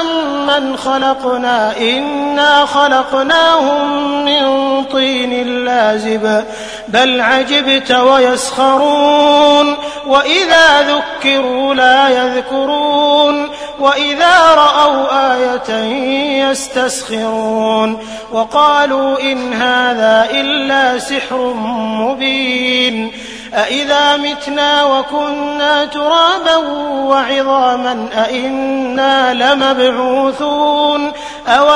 أم من خلقنا؟ إنا خلقناهم من طين لازب بل عجبت ويسخرون. وإذا ذكروا لا يذكرون وإذا رأوا آية يستسخرون. وقالوا إن هذا إلا سحر مبين. أإذا متنا وكنا ترابا وعظاما أإنا لمبعوثون أو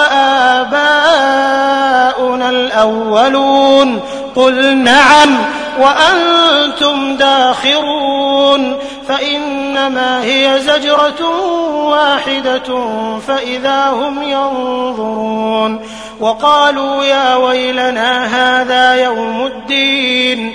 آباؤنا الأولون قل نعم وأنتم داخرون فإنما هي زجرة واحدة فإذا هم ينظرون وقالوا يا ويلنا هذا يوم الدين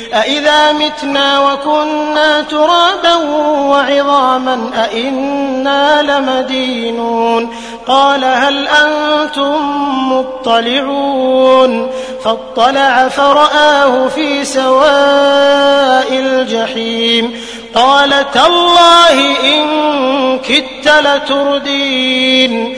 أإذا متنا وكنا ترابا وعظاما أإنا لمدينون قال هل أنتم مطلعون فاطلع فرآه في سواء الجحيم قال تالله إن كدت لتردين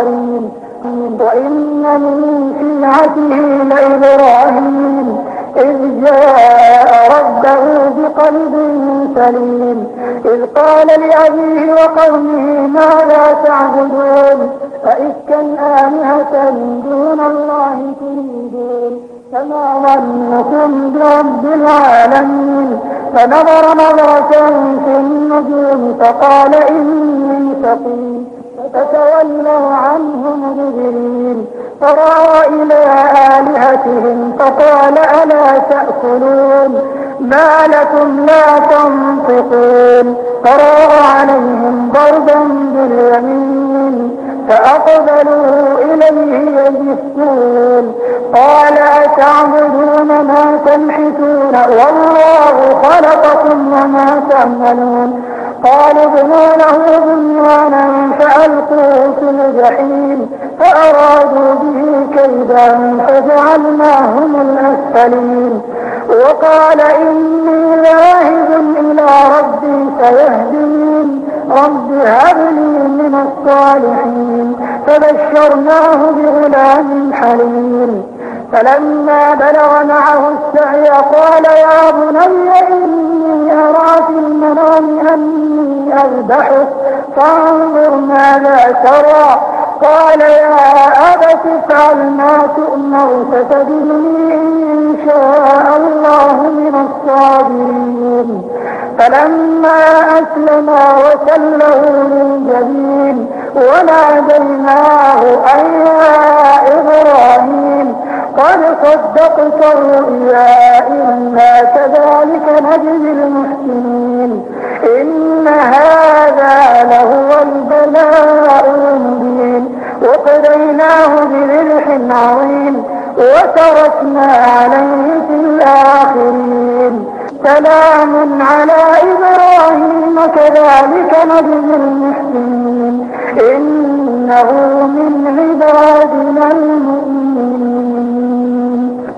الآخرين وإن من شيعته لإبراهيم إذ جاء ربه بقلب سليم إذ قال لأبيه وقومه ماذا تعبدون فإفكا آلهة دون الله تريدون فما ظنكم برب العالمين فنظر نظرة في النجوم فقال إني سقيم فتولوا عنه مدبرين فراى إلى آلهتهم فقال ألا تأكلون؟ ما لكم لا تنطقون. فراى عليهم ضربا باليمين فأقبلوا إليه يجسون قال أتعبدون ما تنحتون؟ والله خلقكم وما تعملون. قالوا ابنوا له بنيانا فألقوه في الجحيم فأرادوا به كيدا فجعلناهم الأسفلين. وقال إني ذاهب إلى ربي سيهدين رب هب لي من الصالحين. فبشرناه بغلام حليم. فلما بلغ معه السعي قال يا بني إني أرى في المنام أني أذبحك فانظر ماذا ترى. قال يا أبت افعل ما تؤمر فتجدني إن شاء الله من الصابرين. فلما أسلما وسله للجبين وناديناه أن يا إبراهيم. قد صدقت الرؤيا إنا كذلك نجزي المحسنين. إن هذا لهو البلاء المبين. وقضيناه بذبح عظيم وتركنا عليه في الآخرين. سلام على إبراهيم كذلك نجزي المحسنين. إنه من عبادنا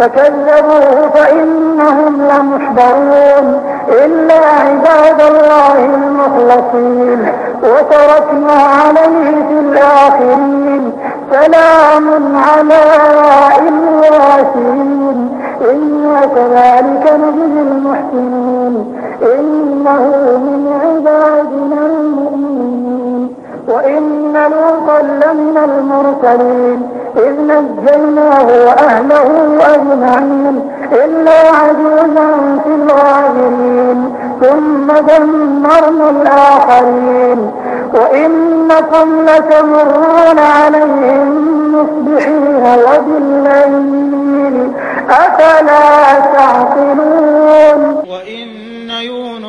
فكذبوه فإنهم لمحضرون إلا عباد الله المخلصين. وتركنا عليه في الآخرين سلام على الواسين إنا كذلك نجزي المحسنين. إنه من عبادنا المؤمنين. وإن لوطا لمن المرسلين. إذ نجيناه وأهله أجمعين إلا عجوزا في الغابرين ثم دمرنا الآخرين. وإنكم لتمرون عليهم مصبحين وبالليل أفلا تعقلون؟ وإن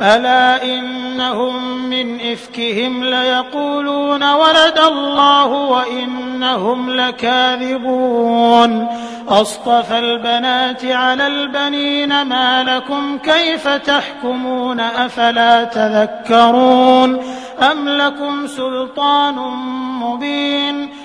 ألا إنهم من إفكهم ليقولون ولد الله وإنهم لكاذبون أصطفى البنات على البنين ما لكم كيف تحكمون أفلا تذكرون أم لكم سلطان مبين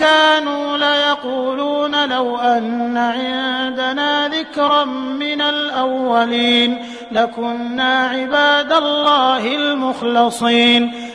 كانوا ليقولون لو أن عندنا ذكرا من الأولين لكنا عباد الله المخلصين.